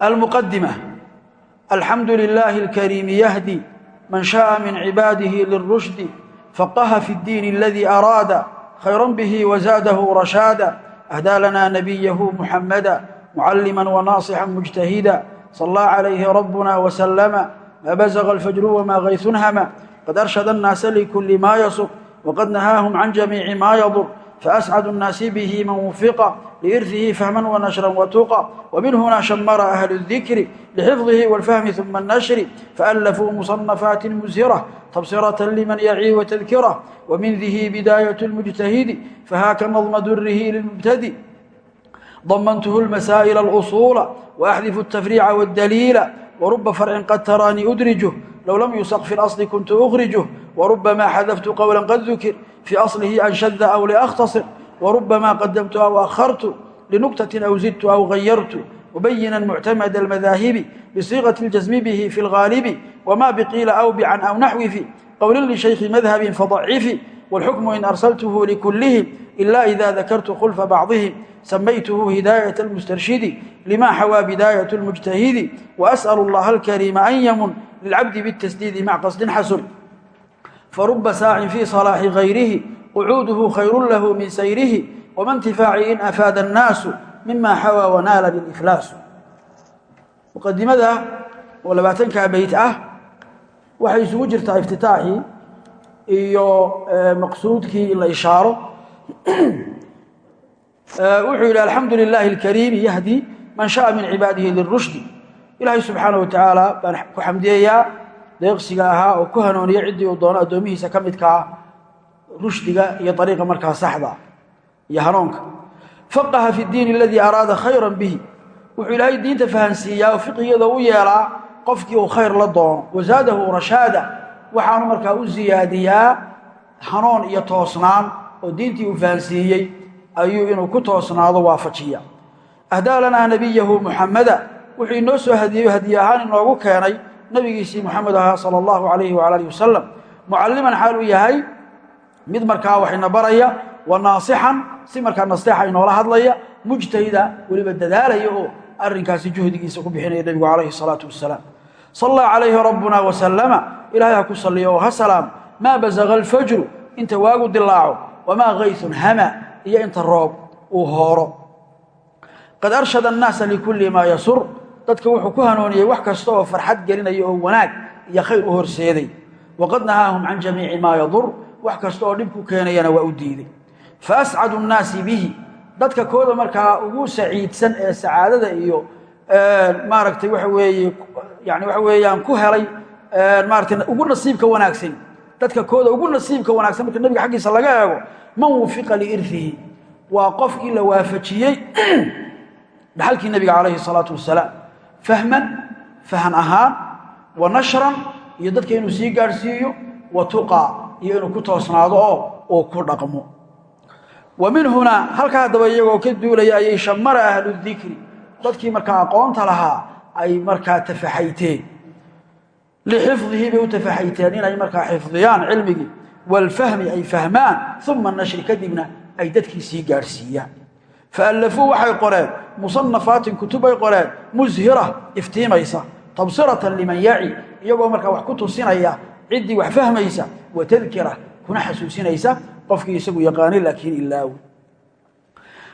almuqadima alxamdu lilaahi alkariimi yahdi man shaءa min cibaadihi liلrushdi faqaha fi اddiin aladii araada khayran bihi wazaadahu rashaada ahdaa lana nabiyahu muxamada mucalima wanaasixا mujtahida صلى عليه ربنا وسلم ما بزغ الفجر وما غيث هما قد أرشد الناس لكل ما يصر وقد نهاهم عن جميع ما يضر فأسعد الناس به من وفق لإرثه فهما ونشرا وتقى ومن هنا شمر أهل الذكر لحفظه والفهم ثم النشر فألفوا مصنفات مزهرة تبصرة لمن يعي وتذكره ومن ذه بداية المجتهد فهاك نظم دره للمبتدئ ضمنته المسائل الأصول وأحذف التفريع والدليل ورب فرع قد تراني أدرجه لو لم يسق في الأصل كنت أخرجه وربما حذفت قولا قد ذكر في أصله أن شذ أو لأختصر وربما قدمت أو أخرت لنكتة أو زدت أو غيرت مبينا معتمد المذاهب بصيغة الجزم به في الغالب وما بقيل أو بعن أو نحو في قول لشيخ مذهب فضعف والحكم إن أرسلته لكلهم إلا إذا ذكرت خلف بعضهم سميته هداية المسترشد لما حوى بداية المجتهد وأسأل الله الكريم أن يمن للعبد بالتسديد مع قصد فرب ساع في صلاح غيره qucuuduhu خير له من سيره wama ntifaaci in afaada annaasu mima xawaa wanaala biliflaasu muqadimada oo labaatankaa beyt ah waxay isugu jirtaa iftitaaxii iyo eh, maqsuudkii la ishaaro. Eh, wuxuu yidhi alxamdu lilaahi alkariimi yahdi man sha'a min cibaadihi lirushdi ilaahay subxaana wa tacaala baan ku xamdiyayaa deeqsiga ahaa oo ku hanuuniya ciddii uu doono addoomihiisa ka midka ah rushdiga iyo ariiqa markaa saxda iyo hanuunka faqaha fi diin aladii araada khayran bihi. Wuxuu ilaahay diinta fahansiiyaa oo fiqigada u yeelaa qofkii uu khayr la doono. Wasaadahu rashaada. Waxaanu markaa u siyaadiyaa hanuun iyo toosnaan oo diintii uu fahansiiyey ayuu inuu ku toosnaado waafajiya. Ahdaa lanaa nabiyahu muxamada wuxuu inoo soo hadiyeyo hadiye ahaan inoogu keenay nabigiisii muxamed ahaa sala allahu calayhi wala alih wasalam mucalliman xaal uu yahay mid markaa waxayna baraya wa naasixan si markaa nasteexa inoola hadlaya mujtahida weliba dadaalaya oo arrinkaasi juhdigiisa ku bixinaya nebigu calayhi salaatu wasalaam. Sallaa calayhi rabbuna wasalama ilaahay ha ku salliyo oo ha salaam. Maa basaga alfajru inta waagu dilaaco wamaa kaysun hama iyo inta roob uu hooro. Qad arshada annaasa likulli maa yasur dadka wuxuu ku hanuuniyey wax kasta oo farxad gelinaya oo wanaag iyo khayr u horseeday. Waqad nahaahum can jamiici maa yadur wax kasta oo dhib ku keenayana waa u diiday. Fa ascadu nnaasi bihi dadka kooda markaa ugu saciidsan ee sacaadada iyo maaragtay waxa weeye yani waxa weeyaan ku helay maaratay ugu nasiibka wanaagsan. Dadka kooda ugu nasiibka wanaagsan marka nebiga xaggiisa laga eego man wufiqa liirfihi waa qofkii la waafajiyey dhaxalkii nebiga calayhi salaatu wasalaam fahman fahan ahaan wa nashran iyo dadka inuu sii gaadhsiiyo wa tuqaa iyo inuu ku toosnaado oo uu ku dhaqmo. Wa min hunaa halkaa haddaba iyagoo ka duulaya ayay shamara ahlu dikri dadkii markaa aqoonta lahaa ay markaa tafaxayteen lixifdihi bay u tafaxayteen inay markaa xifdiyaan cilmigii walfahmi ay fahmaan uma nashri kadibna ay dadkii sii gaadhsiiyaan faallafuu waxay qoreen musanafaatin kutubay qoreen mushira iftiimaysa tabsiratan liman yaci iyagoo markaa wax ku tusinaya ciddii wax fahmaysa wa tadkira kuna xasuusinaysa qofkii isagu yaqaanay laakiin ilaawi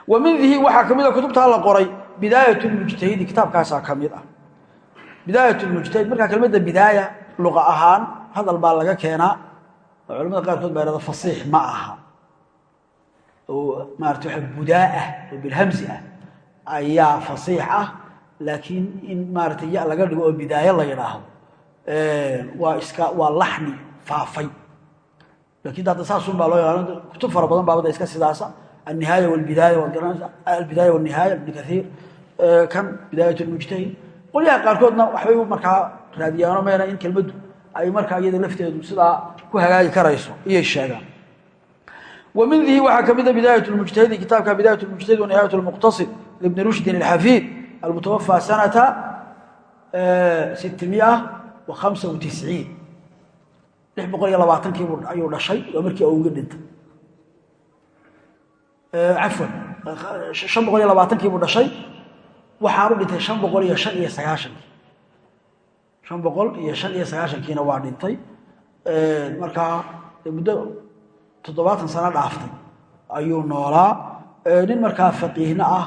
wa min dihi waxaa ka mid a kutubtaa la qoray bidaayat lmujtahidi kitaabkaasaa ka mid ah. Bidaayat lmujtahid markaa kelmadda bidaaya luqa ahaan hadal baa laga keenaa oo culamada qaarkood baa ihahda fasiix ma aha. Oo maarata waxa budaa'ah oo bilhamsi ah ayaa fasiix ah laakiin in maaratay ya laga dhigo oo bidaayo la yidhaahdo waa iska waa laxni faafay. Lakin hadda saasun baa loo yaqaano kutub fara badan baabada iska sidaasa waad garanaysa albidaaya walnihaaya ibni kathiir kan bidaayat lmujtahid qolyaha qaarkoodna waxbay markaa raadiyaano meena in kelmaddu ay markaa iyada lafteedu sidaa ku hagaagi karayso iyay sheegaan. Wa min dihi waxaa ka mida bidaayat lmujtahidi kitaabka bidaayat lmujtahid wanihayat lmuqtasid libni rushdin alxafiid almutawafaa sanata ayuu dhashay waa markii uga dhintay cafwan shan boqol iyo labaatankii buu dhashay waxaanu dhintay shan boqol iyo shan iyo sagaashankii shan boqol iyo shan iyo sagaashankiina waa dhintay markaa muddo toddobaatan sano dhaaftay ayuu noolaa nin markaa faqiihna ah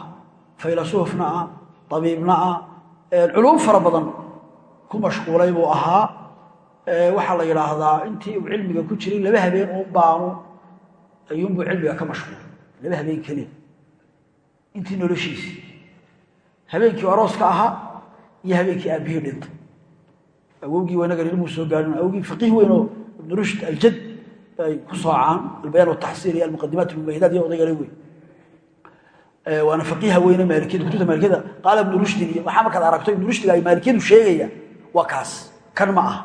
faylasuufna ah abiibna ah culuum fara badan ku mashquulay buu ahaa. Waxaa la yidhaahdaa intii uu cilmiga ku jiray laba habeen uun baanu ayuunbuu cilmiga ka mashquulay. Laba habeen keliya intii noloshiisii. Habeenkii arooska ahaa iyo habeenkii aabbihii dhintay. Awowgii wanaga ilmuu soo gaarin awogii faqiih weyn oo rushd aljad ay ku soocaan albayaan wataxsiir iyo almuqadimaat almubahidaat iyo odaygale weyn waana faqiiha weyne maalikiyada kutubta maalikiyada qaala ibnu rushdin iyo waxaa markaad aragto ibnu rushdiga ay maalikiyadu sheegayaan waa kaas. Kan ma aha.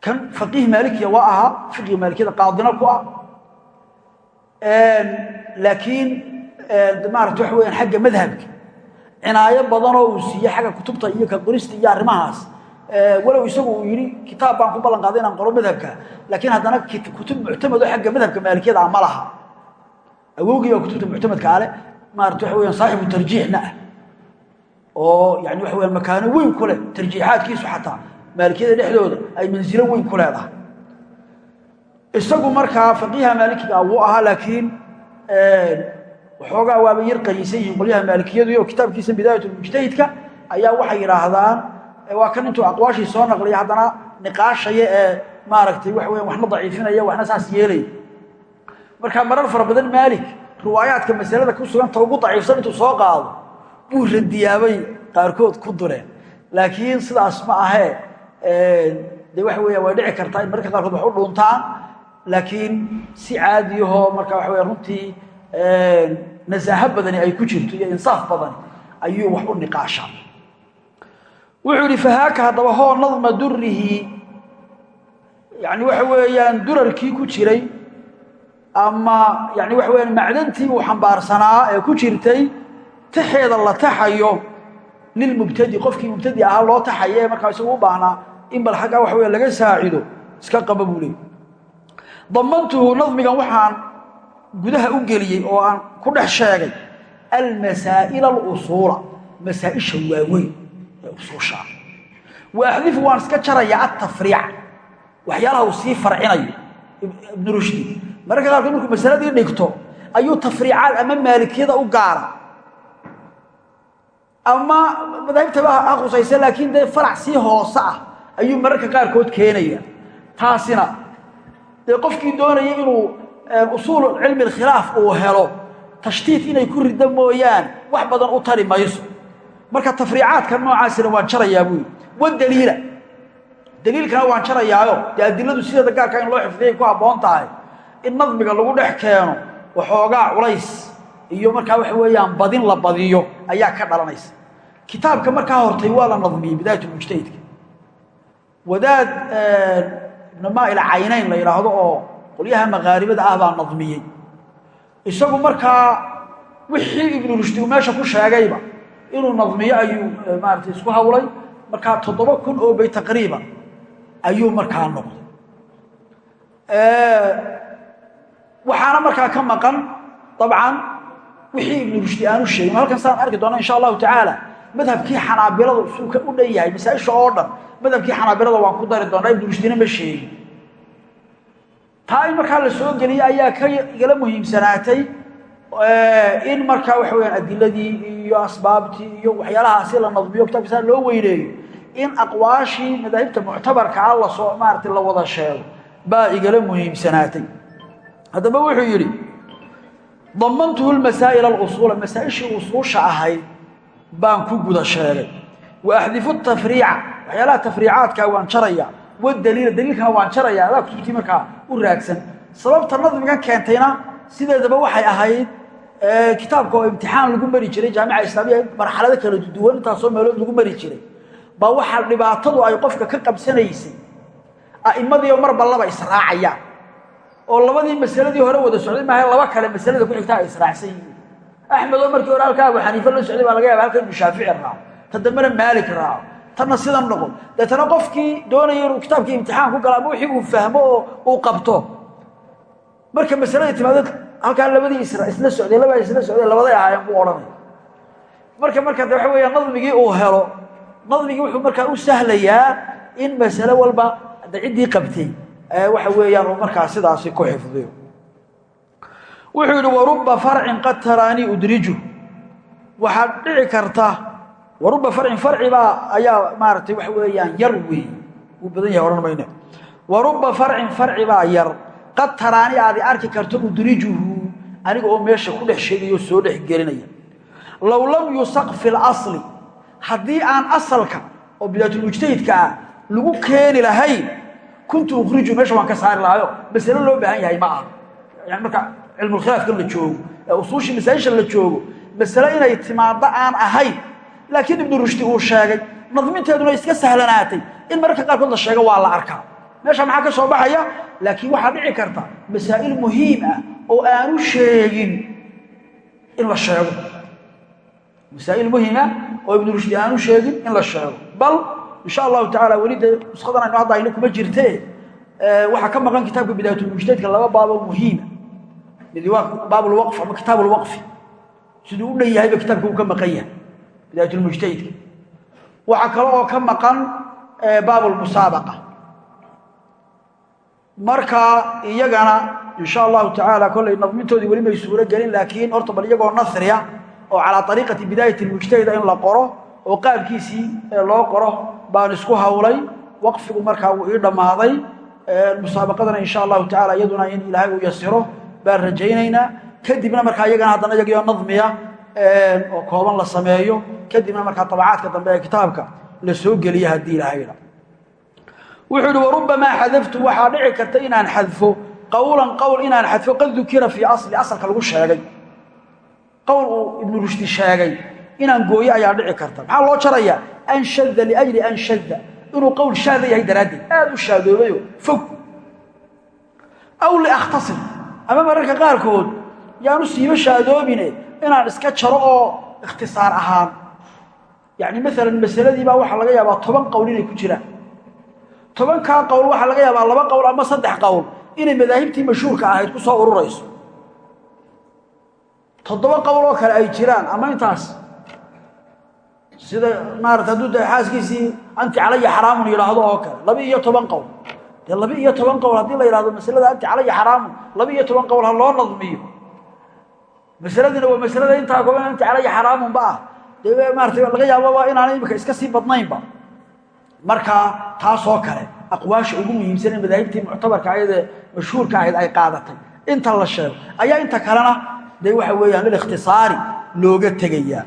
Kan faqiih maalikiya waa ahaa fiqiga maalikiyada qaadina ku ah. Laakiin maarata waxa weyaan xagga madhabka. Cinaayo badanoo uu siiyey xagga kutubta iyo ka qorista iyo arrimahaas. Walow isagu uu yidhi kitaab baan ku ballan qaaday inaan qoro madhabka. Laakiin haddana kutub muctamado xagga madhabka maalikiyada ah ma laha awowgii baa kutubta muctamadka ale maarata waxa weyaan saaxibu tarjiixna ah. Oo yani waxa weyaan makaano weyn ku leh tarjiixaadkiisu xataa maalikiyada dhexdooda ay mansilo weyn ku leedahay. Isagu markaa faqiiha maalikiga wuu ahaa laakiin waxoogaa waaba yar qaniisan yihiin qolyaha maalikiyadu kitaabkiisa bidaayatulmujtahidka ayaa waxay yidhaahdaan waa kan intuu aqwaashii soo naqliya haddana niqaashaya ee maaragtay waxa weyan waxna daciifinaya waxna saas yeelaya markaa marar fara badan maalik riwaayaadka masalada ku suganta ugu daciifsan intuu soo qaado buu radiyaabay qaarkood ku dureen laakiin sidaas ma ahee de waxa weya way dhici kartaa in mararka qaarkood wax u dhuuntaan. Laakiin si caadiyahoo marka waxa weya runtii nasaaho badani ay ku jirto iyo insaaf badani ayuu wax u niqaashaa. Wuxuu ihi fahaaka haddaba hoo nadma durihi yani waxa weeyaan durarkii ku jiray ama yani waxa weyaan macdantii uu xambaarsanaa ee ku jirtay taxeeda la taxayo. Lilmubtadi qofkii mubtadi ahaa loo taxayo ee markaa isagu u baahnaa in bal xaggaa waxa weya laga saacido. Iska qaba buu leey damantuhu nadmigan waxaan gudaha u geliyey oo aan ku dhex sheegay almasaa'il alusuula masaa-isha waaweyn ee usuusha. Ah wa axdifu waan iska jarayaa altafriic waxyaalaha uu sii farcinayo ibnu rushdi. Mararka qaarkood markuu masaladii dhigto ayuu tafriicaad ama maalikiyada u gaara. Ama madaahibtaba ha khusaysa laakiin dee farac sii hoose ah ayuu mararka qaarkood keenaya taasina dee qofkii doonaya inuu usuul cilmi alkhilaaf uu helo tashtiit inay ku riddo mooyaan wax badan u tari mayso. Marka tafriicaadka noocaasina waan jarayaa buuyi wadaliila daliilkana waan jarayaayo dee adiladu sideeda gaarka in loo xifdiyay ku habboon tahay. In nadmiga lagu dhex keeno waxoogaa culays. Iyo markaa waxa weeyaan badin la badiyo ayaa ka dhalanaysa. Kitaabka markaa hortay waa la nadmiyey bidaayatulmujtahidka wadaad ibnu maail caynayn la yidhaahdo oo qolyaha maqaaribada ah baa nadmiyey. Isagu markaa wixii ibnu rushdi uu meesha ku sheegayba inuu nadmiyo ayuu maarata isku hawlay. Markaa toddoba kun oo bay taqriiban ayuu markaa noqday. Waxaana markaa ka maqan dabcan wixii ibnu rushdi aanu sheegin. Halkan saan arki doona insha allahu tacaala madhabkii xanaabilada suu u dhan yahay masaaisha oo dhan madhabkii xanaabilada waan ku dari doonaa ibnu rushdina ma sheegin. Taa in markaa la soo geliyey ayaa ka igala muhiimsanaatay in markaa waxa weyaan adiladii iyo asbaabtii iyo waxyaalahaasi la nadmiyo kitabkiisa loo weyneeyo in aqwaashii madaahibta muctabarka ah la soo maarata la wada sheego baa igala muhiimsanaatay. Haddaba wuxuu yidhi damantuhu lmasaa'il alusuula masaa-ishii usuusha ahayd baan ku guda sheegay. Wa axdifu tafriica waxyaalaha tafriicaadkaa waan jaraya wadaliila daliilkana waan jaraya adaa kutubtii markaa u raagsan sababta nadmigan keentayna sideedaba waxay ahayd kitaabka oo imtixaan lagu mari jiray jaamica islaamiya marxalado kala duwan intaasoo meelood lagu mari jiray baa waxaa dhibaatadu ay qofka ka qabsanaysay. A'imadiio marba laba israacayaan oo labadii masaladii hore wada socday maaha laba kale masalada ku xigtaa ay israacsan yihiin. Axmed oo markii hore halkaa abu xaniife la socday baa laga yaaba halka ibnu shaafici raaco. Ta maalik raaco. Tanna sidan noqon. Deetana qofkii doonaya inuu kitaabkii imtixaan ku gala ama wixii uu fahmo oo uu qabto. Marka masalada timaado halkaa labadii isla socday labaa isla socday labaday ahaayeen buu odhanaya marka marka de waxa weeya nadmigii uu helo nadmigii wuxuu markaa u sahlayaa in masale walba ciddii qabtay. Waxa weeyaan markaa sidaasi ku xifdiyo. Wuxuu yidhi waruba farcin qad taraanii udriju. Waxaad dhici karta waruba farcin farci baa ayaa maaragtay waxa weeyaan yar weey badan yahay odhan mayne. Waruba farcin farci baa yar. Qad taraani aad arki karto udrijuhu aniga oo meesha ku dhex sheegayo soo dhex gelinaya. Low lam yusaq fi haddii aan asalka oo bidaatulmujtahidka ah lagu keeni lahayn kuntu ukhriju meesha waan ka saari lahayo masale loo baahan yahay ma aha. Yani marka cilmulkhilaafka la joogo ee usuushii masaa'isha la joogo masale inay timaaddo aan ahayn laakiin ibnu rushdi uu sheegay nadminteeduna iska sahlanaatay. In mararka qaarkood la sheego waa la arkaa. Meesha maxaa ka soo baxaya? Laakiin waxaa dhici karta masaa'il muhiim ah oo aanu sheegin in la sheego. Masaa'il muhima oo ibnu rushdi aanu sheegin in la sheego. Bal insha allahu tacala weli dee nuskadan hadda ayna kuma jirtee waxaa ka maqan kitaabka bidaayatulmujtahidka laba baabo muhiima mid waa baabulwaqf ama kitaab ulwaqfi siduu u dhan yahayba kitaabka ka maqan yahay bidaayatulmujtahidka waxaa kale oo ka maqan baabulmusaabaqa marka iyagana insha allahu tacaala kollay nadmintoodii weli may suuro gelin laakiin horta bal iyagoo nasriya oo calaa ariiqati bidaayati lmujtahida in la qoro oo qaabkiisii loo qoro baan isku hawlay waqfigu markaa wuu ii dhammaaday musaabaqadana insha allahu tacala iyaduna in ilaahay uu yasiro baan rajaynaynaa. Kadibna markaa iyagana haddana iyagiyo nadmiya oo kooban la sameeyo kadibna markaa tabacaadka dambe ee kitaabka la soo geliya haddii ilaahayna wuxuu ihi warubamaa xadaftu waxaa dhici karta inaan xadfo qowlan qowl inaan xadfo qad dukira fii asli asalka lagu sheegay qowl uu ibnu rushdi sheegay inaan gooyo ayaa dhici karta. Maxaa loo jarayaa? Anshada liajli anshada inuu qowl shaada yahay daraaddeed. Aad u shaadoobayo fog. Aw liakhtasir ama mararka qaarkood yaanu siiba shaadoobine inaan iska jaro oo ikhtisaar ahaan. Yacni maalan masaladii baa waxaa laga yaabaa toban qowl inay ku jiraan. Tobankaa qowl waxaa laga yaabaa laba qowl ama saddex qowl inay madaahibtii mashhuurka ahayd ku soo ururayso toddoba qowl oo kale ay jiraan ama intaas? Sida maarata hadduu da xaaskiisii anti calaya xaraamun yidhaahdo oo kale laba iyo toban qowl dee laba iyo toban qowl haddii la yidhahdo masalada anti calaya xaraamun laba iyo toban qowl ha loo nadmiyo. Masaladina waa masalada intaa kooban anti calaya xaraamunba ah. Dee maarata laga yaababa inaanay imika iska sii badnaynba. Markaa taasoo kale aqwaasha ugu muhiimsan ee madaahibtii muctabarka ayadee mashhuurka ahayd ay qaadatay. Inta la sheego ayaa inta kalena dee waxa weeyaan lilikhtisaari looga tegayaa.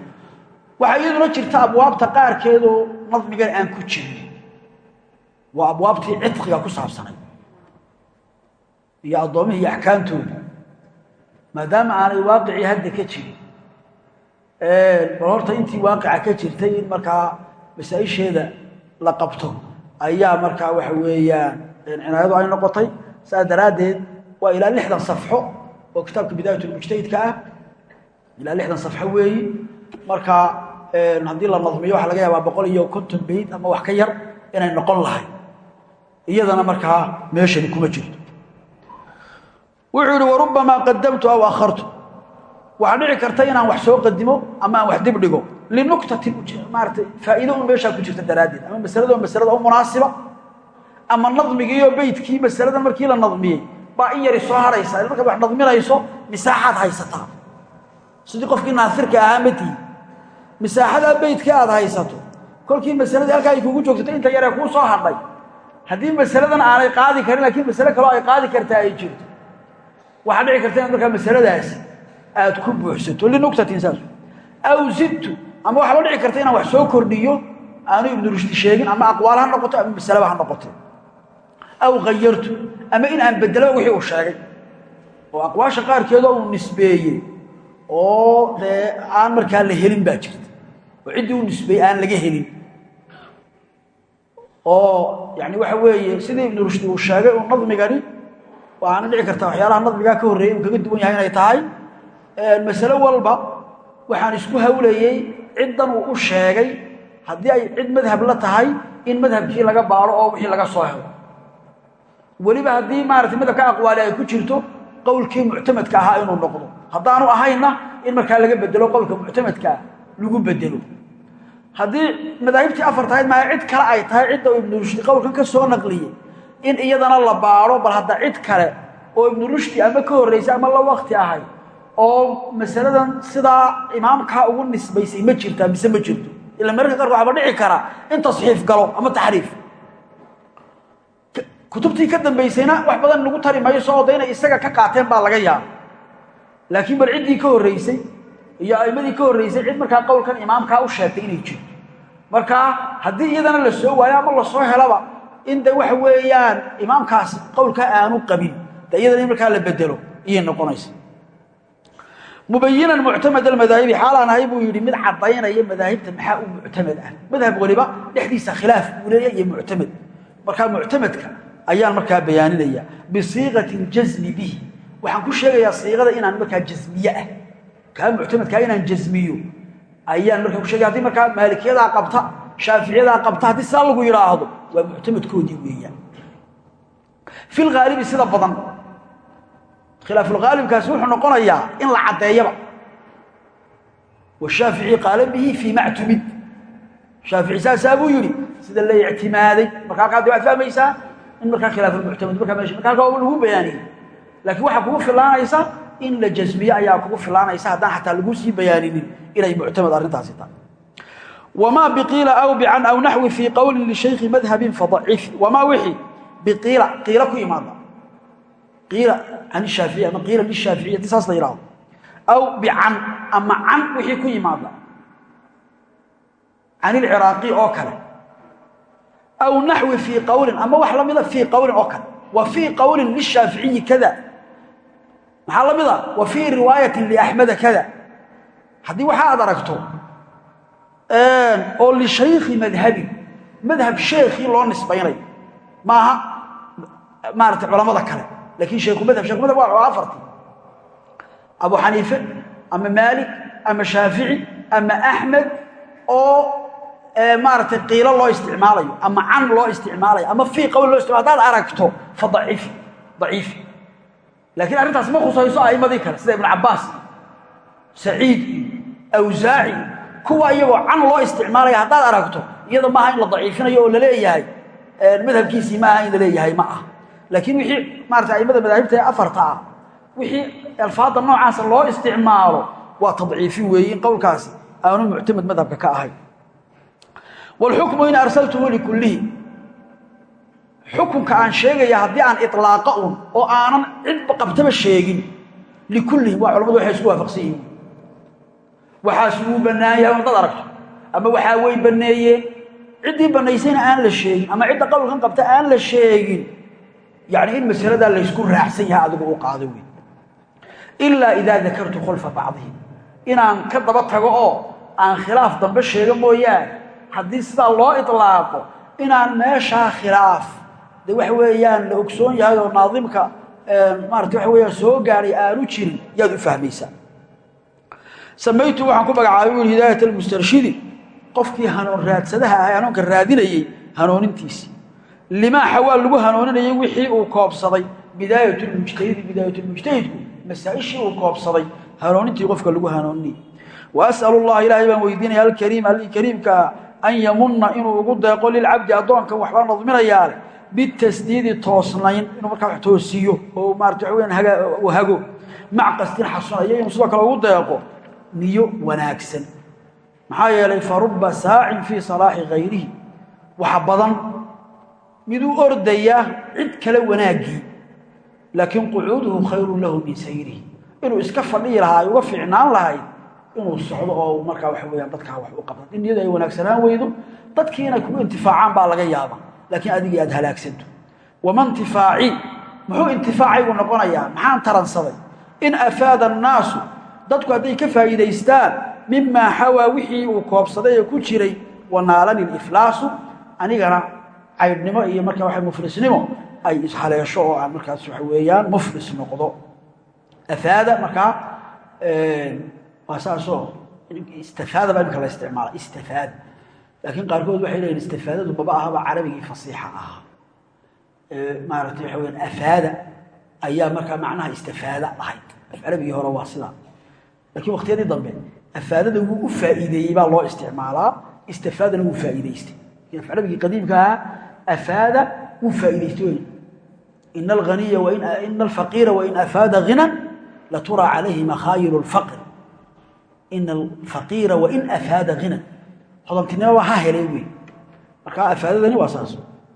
Waxaa iyaduna jirta abwaabta qaarkeedoo nadmigan aan ku jirin. Waa abwaabtii cidqiga ku saabsanay. Iyo addoommihii iyo axkaamtooda. Maadaama aanay waaqicii hadda ka jirin. Bal horta intii waaqica ka jirtay in markaa masaa-isheeda la qabto ayaa markaa waxa weeyaan cinaayadu ay noqotay. Saas daraaddeed waa ilaa lixdan safxo oo kitaabka bidaayatulmujtahidka ah ilaa lixdan safxo weeyi. Markaa haddii la nadmiyo waxaa laga yaabaa boqol iyo konton bayd ama wax ka yar inay noqon lahay. Iyadana markaa meeshani kuma jirto. Wuxuu yihi warubamaa qadamtu aw akhartu. Waxaa dhici karta inaan wax soo qadimo ama wax dib dhigo. Linuktatin maaratay faa'iido un meeshaa ku jirta daraaddeed. Ama masalado masalada u munaasiba. Ama nadmigiiyo beydkii masaladan markii la nadmiyey baa in yari soo haraysa markaad wax nadminayso misaaxaad haysataa. Sidii qofkii naasirka ahaa matihi misaaxadaa beydka aad haysato. Kolkii masaladii halkaa ay kugu joogsato inta yaree kuu soo hadhay. Haddii masaladan aanay qaadi karin laakiin masale kaloo ay qaadi kartaa ay jirto. Waxaa dhici karta inaad markaa masaladaasi aad ku buuxsato. Linuktatin saas aw zidtu ama waxaa loo dhici karta inaan wax soo kordhiyo aanu ibnu rushdi sheegin ama aqwaal ha noqoto ama masaleba ha noqote aw hayartu ama in aan bedelaba wixii uu sheegay. Oo aqwaasha qaarkeedoo uu nisbeeyey oo dee aan markaa la helin baa jirta. Oo ciddii uu nisbeeyey aan laga helin. Oo yani waxa weeye sidii ibnu rushdi uu sheegay uu nadmigani waxaana dhici karta waxyaalaha nadmigaa ka horreeyey uu kaga duwan yahay inay tahay. Masalo walba waxaan isku hawlayey ciddan uu u sheegay haddii ay cid madhab la in madhabkii laga baaro oo wixii laga soo helo weliba haddii maaratay madhabka aqwaali ay ku jirto qowlkii muctamadka ahaa inuu noqdo. Haddaanu ahaynna in markaa laga bedelo qowlka muctamadkaa lagu bedelo. Haddii madaahibtii afar tahayd maaha cid kale ay tahay cidda uu ibnu rushdi qowlkan ka soo naqliyey in iyadana la baaro bal hadda cid kale oo ibnu rushdi ama ka horraysay ama la wakti ahay oo masaladan sidaa imaamkaa ugu nisbaysay ma jirtaa mise ma jirto. Ila mararka qaarkood waxba dhici karaa in tasxiif galo ama taxriif kutubtii ka dambaysayna wax badan lagu tari mayso oo da inay isaga ka qaateen baa laga yaaba laakiin bal ciddii ka horraysay iyo a'imadii ka horraysay cid markaa qowlkan imaamkaa u sheegtay inay jirto. Markaa haddii iyadana la soo waayo ama la soo helaba in de waxa weeyaan imaamkaas qowlkaa aanu qabin de iyadana markaa la bedelo iyay noqonaysa mubayinan muctamad almadaahibi xaalaan ahay buu yidhi mid caddaynaya madaahibta maxaa u muctamad ah? Madhab waliba dhexdiisa khilaaf buu leeya iyo muctamad. Markaa muctamadka ayaan markaa bayaaninaya bisiiqati ljasmi bihi. Waxaan ku sheegayaa siiqada inaan markaa jasmiye ah. Kaa muctamadkaa inaan jasmiyo ayaan markaa ku sheegaya haddii markaa maalikiyadaa qabta shaaficiyadaa qabta haddii saa lagu yidhaahdo waa muctamadkoodii weeyaan. Fi lhaalibi sida badan. Khilaafulghaalibkaasi wuxuu noqonayaa in la caddeeyaba. Washaafici qaala bihi fii mactumid shaafici saasaa buu yidhi sida la ictimaaday. Marka halkaa waad fahmaysaa in markaa khilaafulmuctamad markaa meesha marka halkaa lagu bayaaniyey laakiin waxaa kugu filaanaysa in la jasmiye ayaa kugu filaanaysa haddaan xataa lagu sii bayaaninin inay muctamad arrintaasi tahay. Wamaa biqiila aw bican aw naxwi fii qowlin lishaykhi madhabin fadacifi wamaa wixii biqiila qiila ku imaada. Qiila can ishaafici ama qiila lishaafici haddii saas la yidhahdo aw bican ama can wixii ku yimaada can ilciraaqi oo kale aw naxwi fii qowlin ama wax la mida fii qowlin oo kale wa fii qowlin lishaaficiyi kada maxaa la mida wa fii riwaayatin liaxmeda kada haddii waxa aad aragto oo lishaykhi madhabin madhab sheekhii loo nisbaynayo maaha maarata culamada kale laakiin sheekhu madhab sheekhu madhab waa afartii abu xaniife ama maalik ama shaafici ama axmed oo maaragtay qiilo loo isticmaalayo ama can loo isticmaalayo ama fii qowl loo hadaad aragto fa daciifi laakiin arrintaas ma khusayso a'immadii kale sida ibnu cabbaas saciid awsaaci kuwa iyagoo can loo isticmaalaya haddaad aragto iyada maaha in la daciifinayo oo la leeyahay madhabkiisii maaha in la leeyahay ma ah laakiin wixii maarata a'immada madaahibta ee afarta ah wixii alfaadda noocaasa loo isticmaalo waa tadciifin weeye in qowlkaasi aanu muctamad madhabka ka ahayn wاlxukmu in arsaltuhu likullihi xukunka aan sheegaya haddii aan iطlaaqa un oo aanan cidba qabtaba sheegin likullihim waa culamadu waxay isku waafaqsan yihiin waxaas wuu bannaan yahay dad aragto ama waxaa way banneeyeen ciddii bannaysayna aan la sheegin ama cidda qowlkan qabta aan la sheegin yacni in masaladaa laysku raacsan yahay adigu u qaado wey ilaa idaa dakartu khulfa bacdihim inaan ka daba tago oo aan khilaaf dambe sheego mooyaane haddii sidaa loo iطlaaqo inaan meeshaa khilaaf de waxa weeyaan la ogsoon yahay oo naadimka maarata waxa weyaan soo gaadhay aanu jirin yaad u fahmaysaa samaytu waxaan ku magacaabay ui hidaayat almustarshidi. Qofkii hanuun raadsadaha ahay hanuunka raadinayey hanuunintiisii limaa xawaa lagu hanuuninayay wixii uu koobsaday. Bidaayat lmujtahidi bidaayatulmujtahidku masaa-ishii uu koobsaday hanuunintii qofka lagu hanuuninayay wa as'alu llaha ilaahay baan weydiinaya alkariim alkariimkaa an yamunna inuu ugu deeqo lilcabdi addoonkan waxbaa nadminayaa leh bitasdiidi toosnayn inuu markaa wax toosiyo oo maarata waxa weyaan uu hago. Mac qastin xasunayo inuu sidoo kale ugu deeqo niyo wanaagsan. Maxaa yeelay fa rubba saacin fii salaaxi hayrihi waxa badan miduu ordaya cid kale wanaaggii laakiin qucuuduhu khayrun lahu min sayrihi. Inuu iska fadhiyi lahaa ay uga fiicnaan lahayd inuu socdo oo markaa waxa weyaan dadkaa wax u qabta. Haddii ay wanaagsanaan weydo dadkii inay kugu intifaacaan baa laga yaaba laakiin adigii aad halaagsanto. Wama intifaaci? Muxuu intifaacaygu noqonayaa. Maxaan taransaday? In afaada annaasu dadku hadday ka faa'iidaystaan mimaa xawaa wixii uu koobsaday ku jiray wanaalani liflaasu anigana caydhnimo iyo markaa waxa muflisnimo ay ishaleesho oo aan markaas waxa weeyaan muflis noqdo. Afaada markaa waa saasoo istifaada baa imika la isticmaala istifaada laakiin qaarkood waxay leeyiin istifaadadu maba ahaba carabigii fasiixa ahaa. Maaratay waxa weyaan afaada ayaa markaa macnaha istifaada ahayd. Carabigii hore waa sidaa. Lakiin wakhtiyadii dambe afaadada wuu u faa'iideeyey baa loo isticmaalaa istifaadana wuu faa'iidaystay carabigii qadiimka ahaa afaada wuu faa'iidaystay in alaniya ina alfaqiira wain afaada hinan latura calayhi makhaayil lfaqr in alfaqiira wain afaada hina hodoltinimo ha helay wey marka afaadadani waa saas